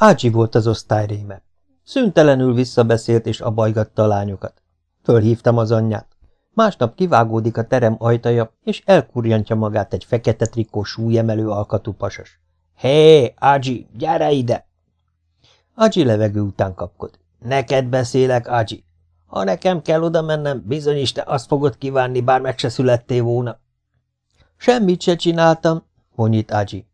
Ácsi volt az osztályréme. Szüntelenül visszabeszélt és abajgatta a lányokat. Fölhívtam az anyját. Másnap kivágódik a terem ajtaja, és elkurjantja magát egy fekete trikó súlyemelő alkatú pasas. Hé, Ágyi, gyere ide! Ágyi levegő után kapkod. Neked beszélek, Ágyi. Ha nekem kell oda mennem, bizony is te azt fogod kívánni, bár meg se születtél volna. Semmit se csináltam, vonyít Ágyi.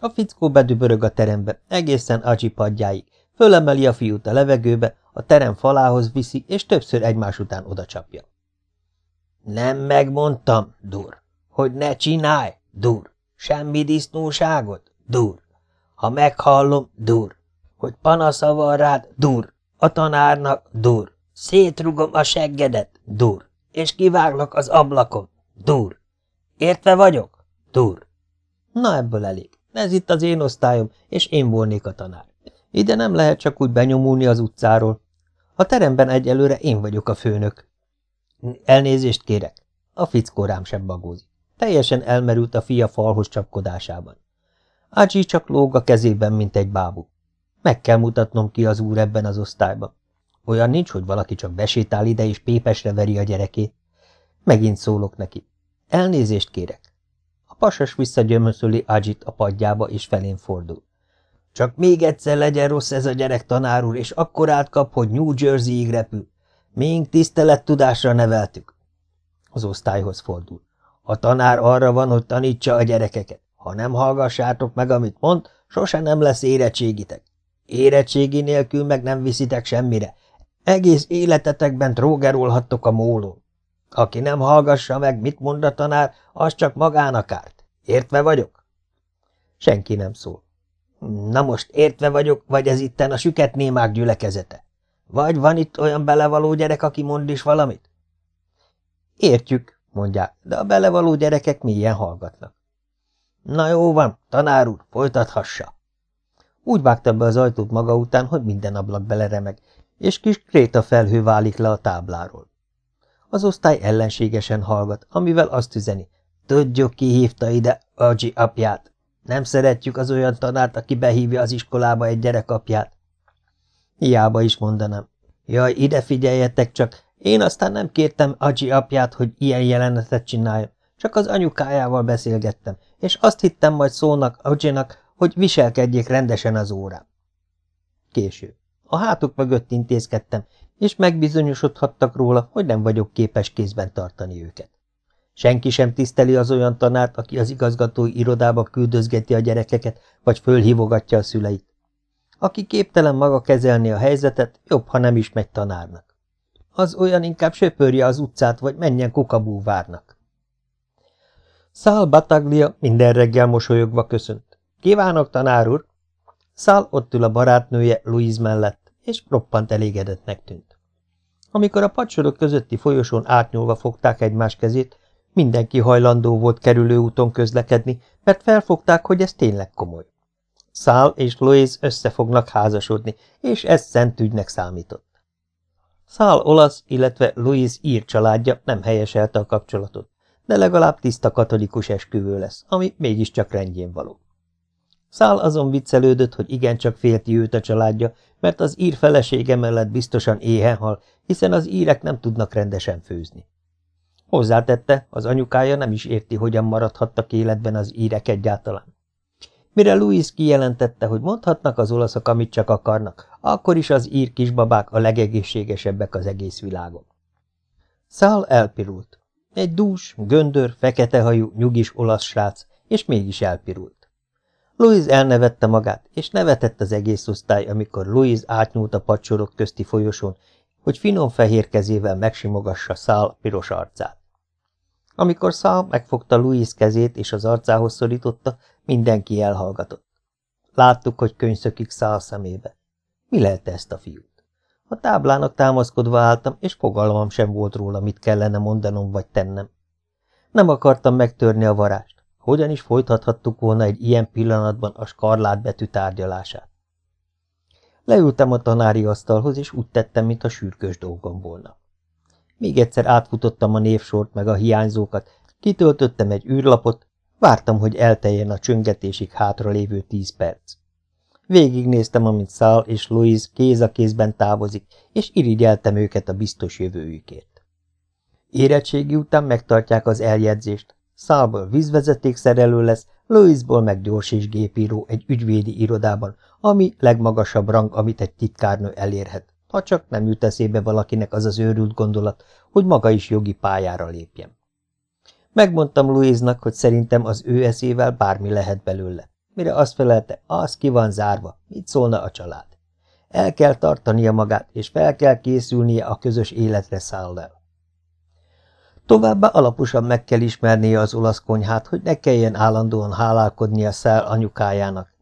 A fickó bedübörög a terembe, egészen Ágyi padjáig, fölemeli a fiút a levegőbe, a terem falához viszi, és többször egymás után odacsapja. Nem megmondtam, dur, hogy ne csinálj, dur, semmi disznóságot, dur. Ha meghallom, dur, hogy panasza van rád, dur, a tanárnak, dur, szétrugom a seggedet, dur, és kiváglak az ablakon, dur. Értve vagyok? Dur. Na ebből elég. Ez itt az én osztályom, és én volnék a tanár. Ide nem lehet csak úgy benyomulni az utcáról. A teremben egyelőre én vagyok a főnök. Elnézést kérek. A fickó rám sem bagózik. Teljesen elmerült a fia falhoz csapkodásában. Ácsi csak lóg a kezében, mint egy bábú. Meg kell mutatnom ki az úr ebben az osztályban. Olyan nincs, hogy valaki csak besétál ide és pépesre veri a gyerekét. Megint szólok neki. Elnézést kérek. Pasas visszagyömöszöli Ágyit a padjába, és felén fordul. Csak még egyszer legyen rossz ez a gyerek, tanár úr, és akkor átkap, hogy New Jersey-ig repül. Mink tisztelettudásra neveltük. Az osztályhoz fordul. A tanár arra van, hogy tanítsa a gyerekeket. Ha nem hallgassátok meg, amit mond, sose nem lesz érettségitek. Érettségi nélkül meg nem viszitek semmire. Egész életetekben trógerolhattok a mólón. Aki nem hallgassa meg, mit mond a tanár, az csak magának árt. Értve vagyok? Senki nem szól. Na most értve vagyok, vagy ez itten a süket némák gyülekezete? Vagy van itt olyan belevaló gyerek, aki mond is valamit? Értjük, mondják, de a belevaló gyerekek milyen hallgatnak. Na jó van, tanár úr, folytathassa. Úgy vágta be az ajtót maga után, hogy minden ablak beleremeg, és kis kréta felhő válik le a tábláról. Az osztály ellenségesen hallgat, amivel azt üzeni. Tudjuk, ki hívta ide Agyi apját. Nem szeretjük az olyan tanárt, aki behívja az iskolába egy gyerek apját. Hiába is mondanám. Jaj, ide figyeljetek csak, én aztán nem kértem Agyi apját, hogy ilyen jelenetet csináljon, csak az anyukájával beszélgettem, és azt hittem majd szónak Agyinak, hogy viselkedjék rendesen az órán. Késő. A hátuk mögött intézkedtem, és megbizonyosodhattak róla, hogy nem vagyok képes kézben tartani őket. Senki sem tiszteli az olyan tanárt, aki az igazgatói irodába küldözgeti a gyerekeket, vagy fölhívogatja a szüleit. Aki képtelen maga kezelni a helyzetet, jobb, ha nem is megy tanárnak. Az olyan inkább söpörje az utcát, vagy menjen kukabúvárnak. Szál Bataglia minden reggel mosolyogva köszönt. Kívánok, tanár úr! Szál ott ül a barátnője Louise mellett, és roppant elégedettnek tűnt. Amikor a padsorok közötti folyosón átnyúlva fogták egymás kezét, mindenki hajlandó volt kerülő úton közlekedni, mert felfogták, hogy ez tényleg komoly. Szál és Louise össze fognak házasodni, és ez szent ügynek számított. Szál olasz, illetve Louise ír családja nem helyeselte a kapcsolatot, de legalább tiszta katolikus esküvő lesz, ami mégiscsak rendjén való. Szál azon viccelődött, hogy igencsak félti őt a családja, mert az ír felesége mellett biztosan éhen hal, hiszen az írek nem tudnak rendesen főzni. Hozzátette, az anyukája nem is érti, hogyan maradhattak életben az írek egyáltalán. Mire Louis kijelentette, hogy mondhatnak az olaszok, amit csak akarnak, akkor is az ír kisbabák a legegészségesebbek az egész világon. Szál elpirult. Egy dús, göndör, feketehajú, nyugis olasz srác, és mégis elpirult. Louis elnevette magát, és nevetett az egész osztály, amikor Louis átnyúlt a padsorok közti folyosón, hogy finom fehér kezével megsimogassa Szál piros arcát. Amikor Szál megfogta Louis kezét és az arcához szorította, mindenki elhallgatott. Láttuk, hogy könyszökik Szál szemébe. Mi lehet ezt a fiút? A táblának támaszkodva álltam, és fogalmam sem volt róla, mit kellene mondanom vagy tennem. Nem akartam megtörni a varást. Hogyan is folytathattuk volna egy ilyen pillanatban a skarlát betű tárgyalását? Leültem a tanári asztalhoz, és úgy tettem, mintha sürkös dolgom volna. Még egyszer átfutottam a névsort meg a hiányzókat, kitöltöttem egy űrlapot, vártam, hogy elteljen a csöngetésig hátra lévő tíz perc. Végignéztem, amint Szál és Louise kéz a kézben távozik, és irigyeltem őket a biztos jövőjükért. Érettségi után megtartják az eljegyzést. Szálból vízvezetékszerelő lesz, Louisból meg gyors és gépíró egy ügyvédi irodában, ami legmagasabb rang, amit egy titkárnő elérhet, ha csak nem jut eszébe valakinek az az őrült gondolat, hogy maga is jogi pályára lépjen. Megmondtam Louise-nak, hogy szerintem az ő eszével bármi lehet belőle. Mire azt felelte, az ki van zárva, mit szólna a család. El kell tartania magát, és fel kell készülnie a közös életre száll Továbbá alaposan meg kell ismernie az olasz konyhát, hogy ne kelljen állandóan hálálkodnia Szál anyukájának.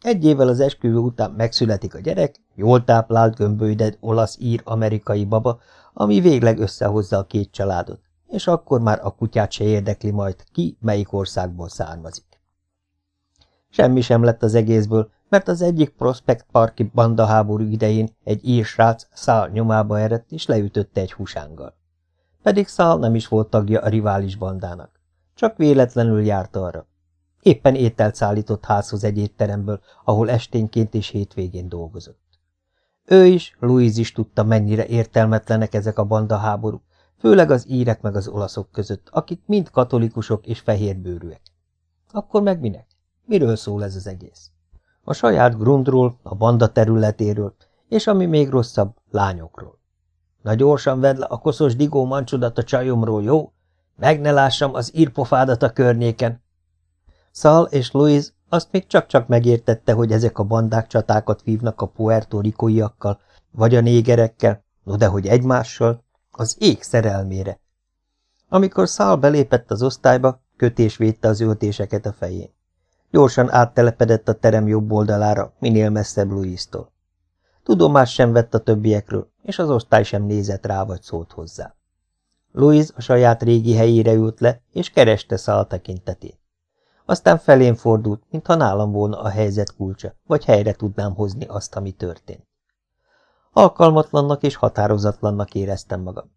Egy évvel az esküvő után megszületik a gyerek, jól táplált gömbölyded olasz-ír-amerikai baba, ami végleg összehozza a két családot, és akkor már a kutyát se érdekli majd, ki melyik országból származik. Semmi sem lett az egészből, mert az egyik Prospect Parki bandaháború idején egy ír srác szál nyomába eredt és leütötte egy husánggal. Pedig szál nem is volt tagja a rivális bandának. Csak véletlenül járt arra. Éppen ételt szállított házhoz egy étteremből, ahol esténként és hétvégén dolgozott. Ő is, Louise is tudta, mennyire értelmetlenek ezek a bandaháborúk, főleg az írek meg az olaszok között, akik mind katolikusok és fehérbőrűek. Akkor meg minek? Miről szól ez az egész? A saját grundról, a banda területéről, és ami még rosszabb, lányokról. Na gyorsan vedd le a koszos digó mancsodat a csajomról, jó? Meg ne lássam az írpofádat a környéken. Szal és Louise azt még csak-csak megértette, hogy ezek a bandák csatákat vívnak a puertorikóiakkal, vagy a négerekkel, no de hogy egymással, az ég szerelmére. Amikor Szál belépett az osztályba, kötés védte az öltéseket a fején. Gyorsan áttelepedett a terem jobb oldalára, minél messzebb Louis-tól. Tudomás sem vett a többiekről, és az osztály sem nézett rá vagy szólt hozzá. Louis a saját régi helyére ült le, és kereste Szal tekintetét. Aztán felén fordult, mintha nálam volna a helyzet kulcsa, vagy helyre tudnám hozni azt, ami történt. Alkalmatlannak és határozatlannak éreztem magam.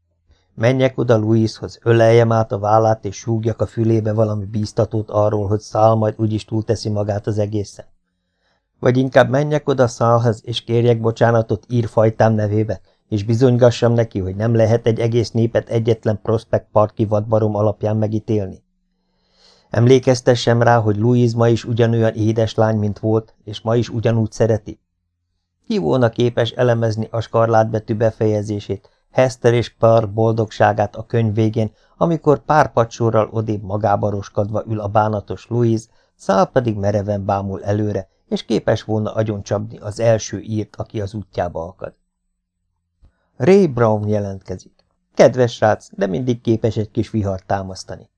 Menjek oda Louishoz, öleljem át a vállát, és súgjak a fülébe valami bíztatót arról, hogy Szál majd úgyis túlteszi magát az egészen. Vagy inkább menjek oda Szálhoz, és kérjek bocsánatot írfajtám nevébe, és bizonygassam neki, hogy nem lehet egy egész népet egyetlen Prospect Parki vadbarom alapján megítélni. Emlékeztessem rá, hogy Louise ma is ugyanolyan édes lány, mint volt, és ma is ugyanúgy szereti. Ki volna képes elemezni a skarlátbetű befejezését, Hester és Par boldogságát a könyv végén, amikor pár pacsorral odébb magába roskadva ül a bánatos Louise, Szál pedig mereven bámul előre, és képes volna agyoncsapni az első írt, aki az útjába akad. Ray Brown jelentkezik. Kedves srác, de mindig képes egy kis vihart támasztani.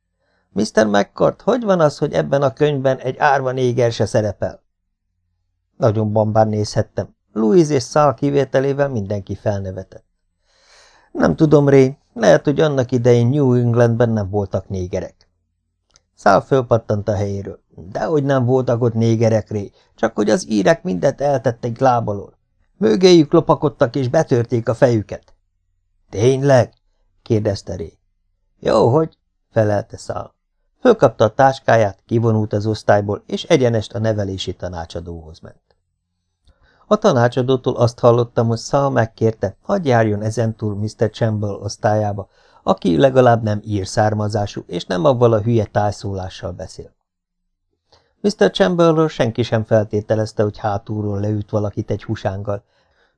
Mr. McCart, hogy van az, hogy ebben a könyvben egy árva néger se szerepel? Nagyon bambán nézhettem. Louise és Szál kivételével mindenki felnevetett. Nem tudom, Ray, lehet, hogy annak idején New Englandben nem voltak négerek. Szál fölpattant a helyéről. Dehogy nem voltak ott négerek, Ray, csak hogy az írek mindent eltettek lábalól. Mögéjük lopakodtak és betörték a fejüket. Tényleg? kérdezte Ray. Jó, hogy? felelte Szál. Fölkapta a táskáját, kivonult az osztályból, és egyenest a nevelési tanácsadóhoz ment. A tanácsadótól azt hallottam, hogy Szal megkérte, hadd járjon ezentúl Mr. Chamber osztályába, aki legalább nem ír származású, és nem avval a hülye tájszólással beszél. Mr. Chamberről senki sem feltételezte, hogy hátulról leüt valakit egy husánggal,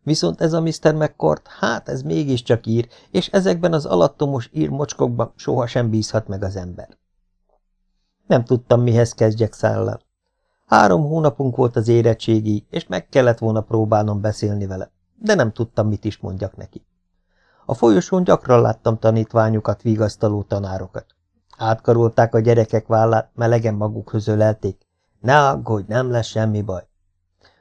viszont ez a Mr. McCord, hát ez mégiscsak ír, és ezekben az alattomos ír mocskokban sohasem bízhat meg az ember. Nem tudtam, mihez kezdjek szállal. Három hónapunk volt az érettségi, és meg kellett volna próbálnom beszélni vele, de nem tudtam, mit is mondjak neki. A folyosón gyakran láttam tanítványokat, vigasztaló tanárokat. Átkarolták a gyerekek vállát, melegen maguk ölelték. Ne aggódj, nem lesz semmi baj.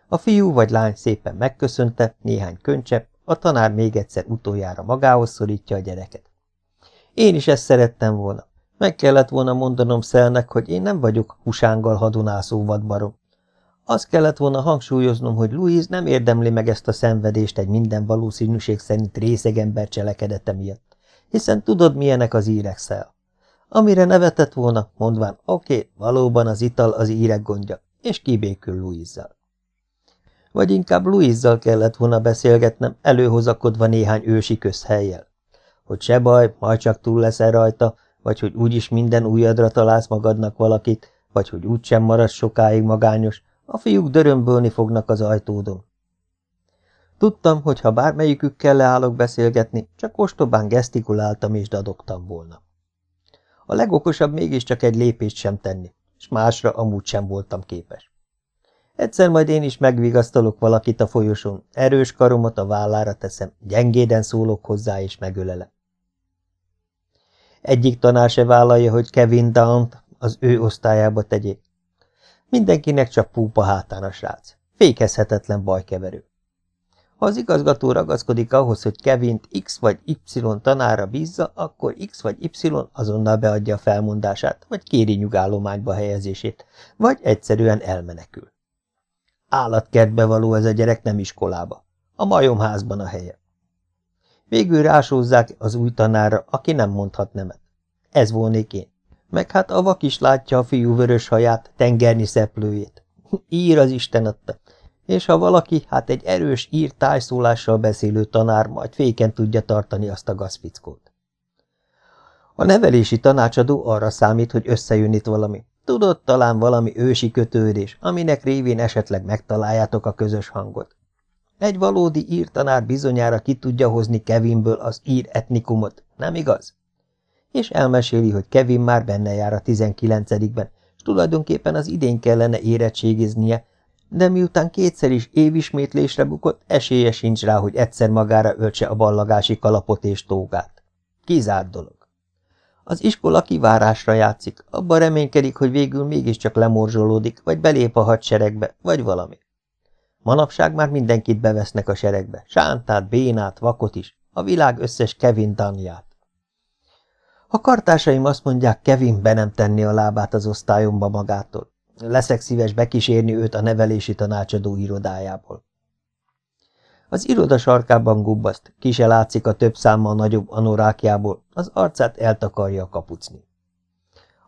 A fiú vagy lány szépen megköszönte, néhány köncsepp, a tanár még egyszer utoljára magához szorítja a gyereket. Én is ezt szerettem volna, meg kellett volna mondanom Szelnek, hogy én nem vagyok husánggal hadonászó vadbarom. Azt kellett volna hangsúlyoznom, hogy Louise nem érdemli meg ezt a szenvedést egy minden valószínűség szerint részegember cselekedete miatt, hiszen tudod, milyenek az írek szel. Amire nevetett volna, mondván, oké, okay, valóban az ital az írek gondja, és kibékül Louise-zal. Vagy inkább Louizzal kellett volna beszélgetnem, előhozakodva néhány ősi közhelyjel. Hogy se baj, majd csak túl leszel rajta, vagy hogy úgyis minden újadra találsz magadnak valakit, vagy hogy úgysem maradsz sokáig magányos, a fiúk dörömbölni fognak az ajtódon. Tudtam, hogy ha bármelyikükkel leállok beszélgetni, csak ostobán gesztikuláltam és dadogtam volna. A legokosabb mégiscsak egy lépést sem tenni, és másra amúgy sem voltam képes. Egyszer majd én is megvigasztalok valakit a folyosón, erős karomat a vállára teszem, gyengéden szólok hozzá és megölelem. Egyik tanár se vállalja, hogy Kevin down az ő osztályába tegyék. Mindenkinek csak púpa hátán a srác. Fékezhetetlen bajkeverő. Ha az igazgató ragaszkodik ahhoz, hogy Kevint X vagy Y tanára bízza, akkor X vagy Y azonnal beadja a felmondását, vagy kéri nyugállományba helyezését, vagy egyszerűen elmenekül. Állatkertbe való ez a gyerek nem iskolába. A majomházban a helye. Végül rásózzák az új tanára, aki nem mondhat nemet. Ez volnék én. Meg hát a vak is látja a fiú vörös haját, tengerni szeplőjét. Ír az Isten adta. És ha valaki, hát egy erős ír tájszólással beszélő tanár majd féken tudja tartani azt a gazfickót. A nevelési tanácsadó arra számít, hogy összejön itt valami. Tudod, talán valami ősi kötődés, aminek révén esetleg megtaláljátok a közös hangot. Egy valódi ír tanár bizonyára ki tudja hozni Kevinből az ír etnikumot, nem igaz? És elmeséli, hogy Kevin már benne jár a tizenkilencedikben, és tulajdonképpen az idén kellene érettségiznie, de miután kétszer is évismétlésre bukott, esélye sincs rá, hogy egyszer magára öltse a ballagási kalapot és tógát. Kizárt dolog. Az iskola kivárásra játszik, abban reménykedik, hogy végül mégiscsak lemorzsolódik, vagy belép a hadseregbe, vagy valami. Manapság már mindenkit bevesznek a seregbe, sántát, bénát, vakot is, a világ összes Kevin Danját. Ha kartásaim azt mondják, Kevin be nem tenni a lábát az osztályomba magától, leszek szíves bekísérni őt a nevelési tanácsadó irodájából. Az iroda sarkában gubbaszt, ki se látszik a több számmal nagyobb anorákjából, az arcát eltakarja a kapucni.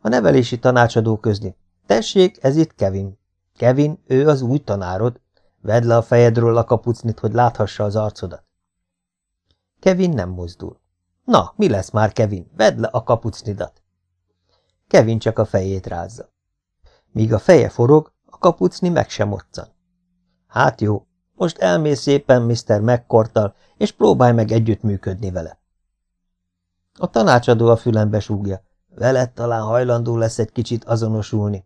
A nevelési tanácsadó közli. Tessék, ez itt Kevin. Kevin, ő az új tanárod. Vedd le a fejedről a kapucnit, hogy láthassa az arcodat. Kevin nem mozdul. Na, mi lesz már, Kevin? Vedd le a kapucnidat. Kevin csak a fejét rázza. Míg a feje forog, a kapucni meg sem moccan. Hát jó, most elmész szépen Mr. McCortal, és próbálj meg együttműködni vele. A tanácsadó a fülembe súgja. Veled talán hajlandó lesz egy kicsit azonosulni.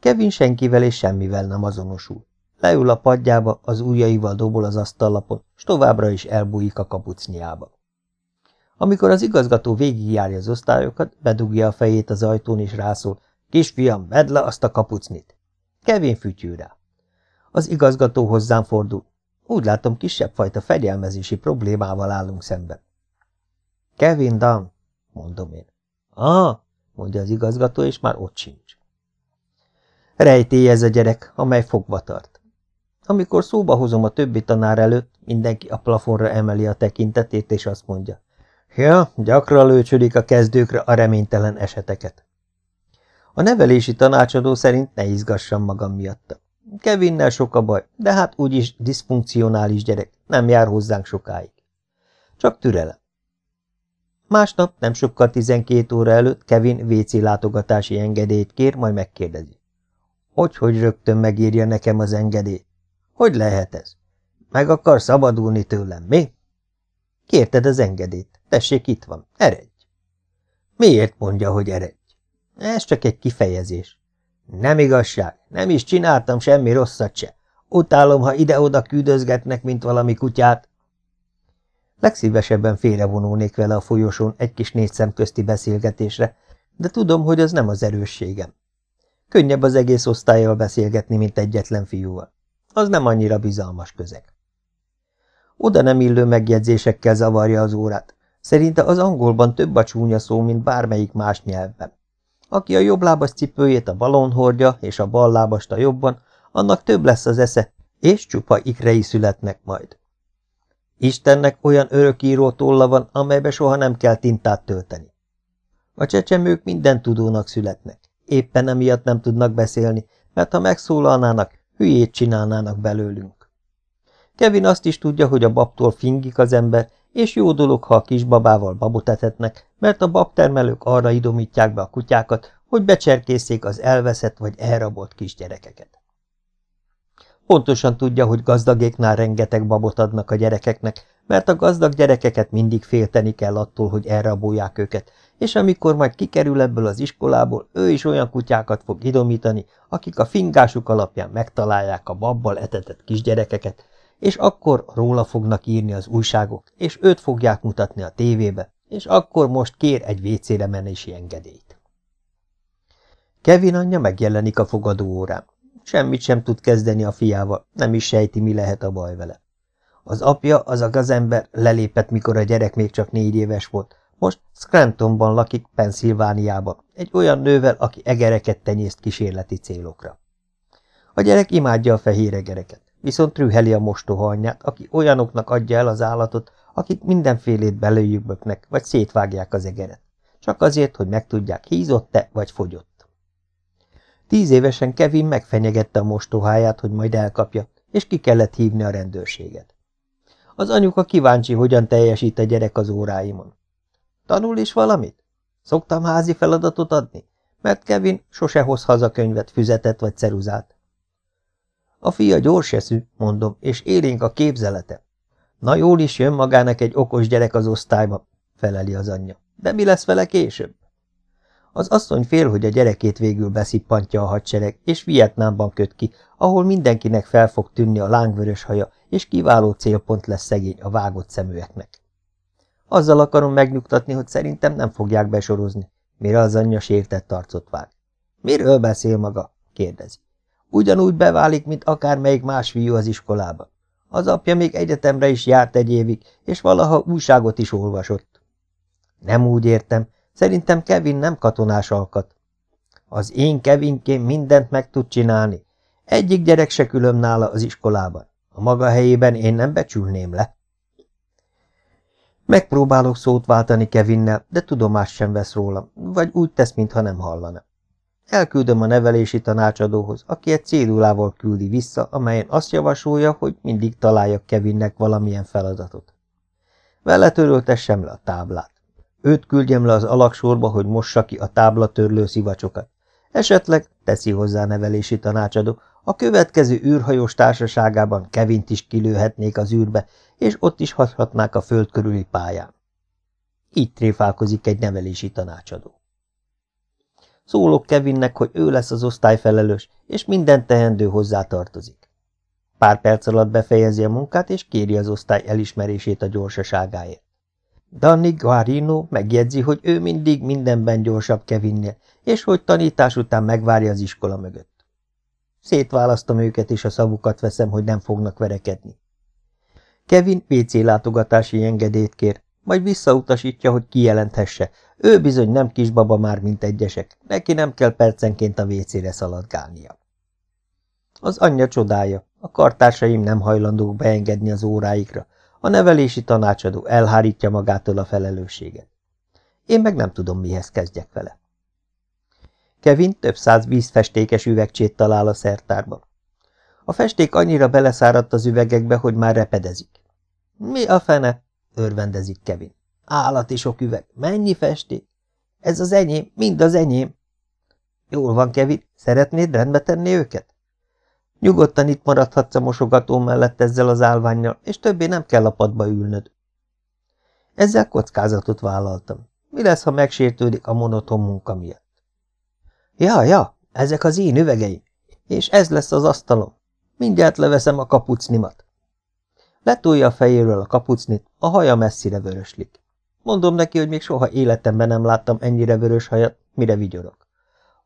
Kevin senkivel és semmivel nem azonosul. Leül a padjába, az ujjaival dobol az asztallapon, s továbbra is elbújik a kapucniába. Amikor az igazgató végigjárja az osztályokat, bedugja a fejét az ajtón és rászól. Kisfiam, vedd le azt a kapucnit! Kevin fütyül rá. Az igazgató hozzám fordul. Úgy látom, kisebb fajta fegyelmezési problémával állunk szemben. Kevin Dunn, mondom én. Ah, mondja az igazgató, és már ott sincs. Rejtély ez a gyerek, amely fogva tart. Amikor szóba hozom a többi tanár előtt, mindenki a plafonra emeli a tekintetét, és azt mondja. Ja, gyakran lőcsödik a kezdőkre a reménytelen eseteket. A nevelési tanácsadó szerint ne izgassam magam miatta. Kevinnel sok a baj, de hát úgyis diszfunkcionális gyerek, nem jár hozzánk sokáig. Csak türelem. Másnap, nem sokkal 12 óra előtt Kevin WC látogatási engedélyt kér, majd megkérdezi. Hogy, hogy rögtön megírja nekem az engedélyt? Hogy lehet ez? Meg akar szabadulni tőlem, mi? Kérted az engedélyt. Tessék, itt van. Eredj. Miért mondja, hogy eredj? Ez csak egy kifejezés. Nem igazság, nem is csináltam semmi rosszat se. Utálom, ha ide-oda küldözgetnek, mint valami kutyát. Legszívesebben félrevonulnék vele a folyosón egy kis négy szemközti beszélgetésre, de tudom, hogy az nem az erősségem. Könnyebb az egész osztályjal beszélgetni, mint egyetlen fiúval. Az nem annyira bizalmas közeg. Oda nem illő megjegyzésekkel zavarja az órát. Szerinte az angolban több a csúnya szó, mint bármelyik más nyelvben. Aki a jobb lábas cipőjét a balon hordja, és a bal lábast a jobban, annak több lesz az esze, és csupa ikrei születnek majd. Istennek olyan örökíró tolla van, amelybe soha nem kell tintát tölteni. A csecsemők minden tudónak születnek. Éppen emiatt nem tudnak beszélni, mert ha megszólalnának, hülyét csinálnának belőlünk. Kevin azt is tudja, hogy a babtól fingik az ember, és jó dolog, ha a kisbabával babot etetnek, mert a babtermelők arra idomítják be a kutyákat, hogy becserkészék az elveszett vagy elrabolt kisgyerekeket. Pontosan tudja, hogy gazdagéknál rengeteg babot adnak a gyerekeknek, mert a gazdag gyerekeket mindig félteni kell attól, hogy elrabolják őket, és amikor majd kikerül ebből az iskolából, ő is olyan kutyákat fog idomítani, akik a fingásuk alapján megtalálják a babbal etetett kisgyerekeket, és akkor róla fognak írni az újságok, és őt fogják mutatni a tévébe, és akkor most kér egy vécére menési engedélyt. Kevin anyja megjelenik a fogadó órán. Semmit sem tud kezdeni a fiával, nem is sejti, mi lehet a baj vele. Az apja, az a gazember lelépett, mikor a gyerek még csak négy éves volt. Most Scrantonban lakik, Pennsylvániában, egy olyan nővel, aki egereket tenyészt kísérleti célokra. A gyerek imádja a fehér egereket, viszont rüheli a mostoha anyját, aki olyanoknak adja el az állatot, akik mindenfélét belőjük böknek, vagy szétvágják az egeret. Csak azért, hogy megtudják, hízott-e, vagy fogyott. Tíz évesen Kevin megfenyegette a mostoháját, hogy majd elkapja, és ki kellett hívni a rendőrséget. Az anyuka kíváncsi, hogyan teljesít a gyerek az óráimon. Tanul is valamit? Szoktam házi feladatot adni? Mert Kevin sose hoz haza könyvet, füzetet vagy ceruzát. A fia gyors eszű, mondom, és élénk a képzelete. Na jól is jön magának egy okos gyerek az osztályba, feleli az anyja. De mi lesz vele később? Az asszony fél, hogy a gyerekét végül beszippantja a hadsereg, és Vietnámban köt ki, ahol mindenkinek fel fog tűnni a lángvörös haja, és kiváló célpont lesz szegény a vágott szeműeknek. Azzal akarom megnyugtatni, hogy szerintem nem fogják besorozni, mire az anyja sértett arcot vág. Miről beszél maga? kérdezi. Ugyanúgy beválik, mint akármelyik más fiú az iskolába. Az apja még egyetemre is járt egy évig, és valaha újságot is olvasott. Nem úgy értem, Szerintem Kevin nem katonás alkat. Az én Kevinkém mindent meg tud csinálni. Egyik gyerek se külön nála az iskolában. A maga helyében én nem becsülném le. Megpróbálok szót váltani Kevinnel, de tudomást sem vesz rólam, vagy úgy tesz, mintha nem hallana. Elküldöm a nevelési tanácsadóhoz, aki egy cédulával küldi vissza, amelyen azt javasolja, hogy mindig találjak Kevinnek valamilyen feladatot. Vele töröltessem le a táblát. Őt küldjem le az alaksorba, hogy mossa ki a táblatörlő szivacsokat. Esetleg, teszi hozzá nevelési tanácsadó, a következő űrhajós társaságában Kevint is kilőhetnék az űrbe, és ott is hathatnák a föld körüli pályán. Így tréfálkozik egy nevelési tanácsadó. Szólok Kevinnek, hogy ő lesz az osztályfelelős, és minden tehendő hozzá tartozik. Pár perc alatt befejezi a munkát, és kéri az osztály elismerését a gyorsaságáért. Danny Guarino megjegyzi, hogy ő mindig mindenben gyorsabb Kevinnél, és hogy tanítás után megvárja az iskola mögött. Szétválasztom őket, és a szavukat veszem, hogy nem fognak verekedni. Kevin PC látogatási engedélyt kér, majd visszautasítja, hogy kijelenthesse. Ő bizony nem kisbaba már, mint egyesek, neki nem kell percenként a WC-re szaladgálnia. Az anyja csodája, a kartársaim nem hajlandók beengedni az óráikra, a nevelési tanácsadó elhárítja magától a felelősséget. Én meg nem tudom, mihez kezdjek vele. Kevin több száz vízfestékes üvegcsét talál a szertárban. A festék annyira beleszáradt az üvegekbe, hogy már repedezik. Mi a fene? örvendezik Kevin. Állati sok üveg, mennyi festék? Ez az enyém, mind az enyém. Jól van, Kevin, szeretnéd rendbe tenni őket? Nyugodtan itt maradhatsz a mosogató mellett ezzel az állványjal, és többé nem kell a padba ülnöd. Ezzel kockázatot vállaltam. Mi lesz, ha megsértődik a monoton munka miatt? Ja, ja, ezek az én üvegeim, és ez lesz az asztalom. Mindjárt leveszem a kapucnimat. Letolja a fejéről a kapucnit, a haja messzire vöröslik. Mondom neki, hogy még soha életemben nem láttam ennyire vörös hajat, mire vigyorok.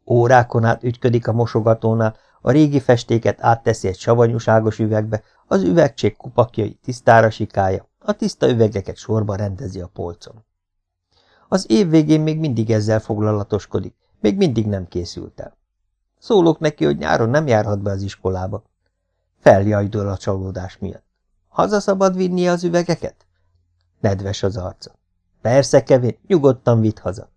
Órákon át ügyködik a mosogatónál, a régi festéket átteszi egy savanyúságos üvegbe, az üvegcsék kupakjai tisztára sikálja, a tiszta üvegeket sorba rendezi a polcon. Az év végén még mindig ezzel foglalatoskodik, még mindig nem készült el. Szólok neki, hogy nyáron nem járhat be az iskolába. Feljajdul a csalódás miatt. Haza szabad vinnie az üvegeket? Nedves az arca. Persze, Kevin, nyugodtan vitt haza.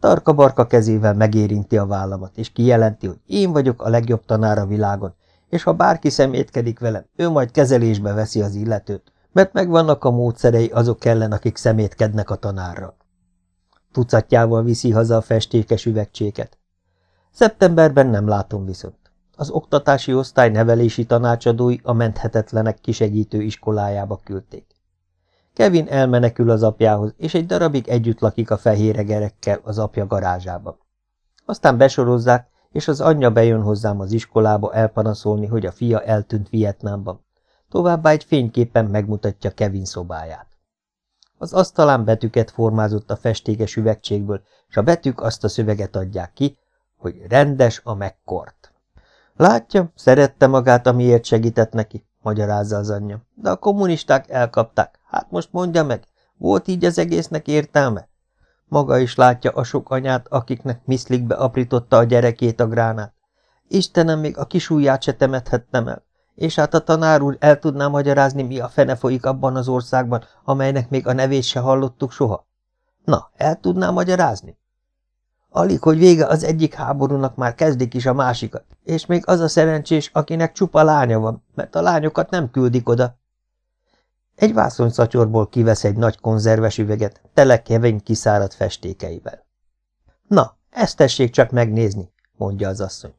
Tarka-barka kezével megérinti a vállamat, és kijelenti, hogy én vagyok a legjobb tanár a világon, és ha bárki szemétkedik velem, ő majd kezelésbe veszi az illetőt, mert megvannak a módszerei azok ellen, akik szemétkednek a tanárral. Tucatjával viszi haza a festékes üvegcséket. Szeptemberben nem látom viszont. Az oktatási osztály nevelési tanácsadói a menthetetlenek kisegítő iskolájába küldték. Kevin elmenekül az apjához, és egy darabig együtt lakik a fehéregerekkel az apja garázsában. Aztán besorozzák, és az anyja bejön hozzám az iskolába elpanaszolni, hogy a fia eltűnt Vietnámban. Továbbá egy fényképpen megmutatja Kevin szobáját. Az asztalán betűket formázott a festéges üvegcségből, és a betűk azt a szöveget adják ki, hogy rendes a megkort. Látja, szerette magát, amiért segített neki, magyarázza az anyja, de a kommunisták elkapták. Hát most mondja meg, volt így az egésznek értelme? Maga is látja a sok anyát, akiknek miszlikbe aprította a gyerekét a gránát. Istenem, még a kis ujját se temethettem el. És hát a tanár úr el tudná magyarázni, mi a fene folyik abban az országban, amelynek még a nevét se hallottuk soha? Na, el tudná magyarázni? Alig, hogy vége az egyik háborúnak már kezdik is a másikat, és még az a szerencsés, akinek csupa lánya van, mert a lányokat nem küldik oda. Egy vászonszatyorból kivesz egy nagy konzerves üveget, tele Kevin kiszáradt festékeivel. Na, ezt tessék csak megnézni, mondja az asszony.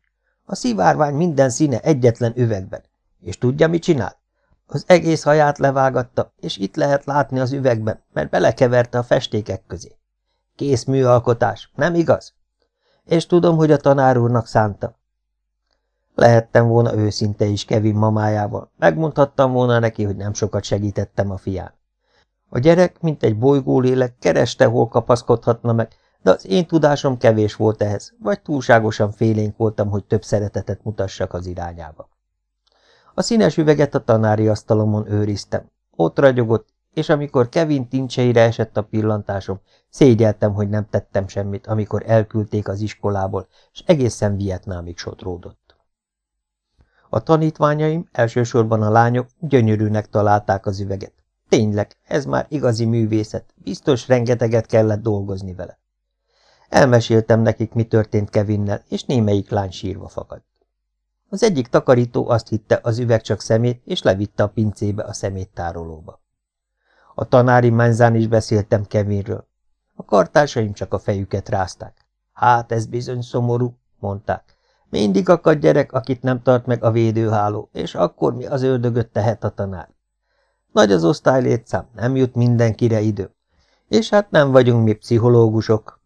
A szivárvány minden színe egyetlen üvegben. És tudja, mit csinál? Az egész haját levágatta, és itt lehet látni az üvegben, mert belekeverte a festékek közé. Kész műalkotás, nem igaz? És tudom, hogy a tanár úrnak szánta. Lehettem volna őszinte is Kevin mamájával, megmondhattam volna neki, hogy nem sokat segítettem a fián. A gyerek, mint egy bolygólélek, kereste, hol kapaszkodhatna meg, de az én tudásom kevés volt ehhez, vagy túlságosan félénk voltam, hogy több szeretetet mutassak az irányába. A színes üveget a tanári asztalomon őriztem. Ott ragyogott, és amikor Kevin tincseire esett a pillantásom, szégyeltem, hogy nem tettem semmit, amikor elküldték az iskolából, és egészen Vietnámig sodródott. A tanítványaim, elsősorban a lányok, gyönyörűnek találták az üveget. Tényleg, ez már igazi művészet, biztos rengeteget kellett dolgozni vele. Elmeséltem nekik, mi történt Kevinnel, és némelyik lány sírva fakadt. Az egyik takarító azt hitte, az üveg csak szemét, és levitte a pincébe a szeméttárolóba. A tanári menzán is beszéltem Kevinről. A kartársaim csak a fejüket rázták. Hát ez bizony szomorú, mondták. Mindig akad gyerek, akit nem tart meg a védőháló, és akkor mi az ördögöt tehet a tanár. Nagy az osztály létszám, nem jut mindenkire idő. És hát nem vagyunk mi pszichológusok,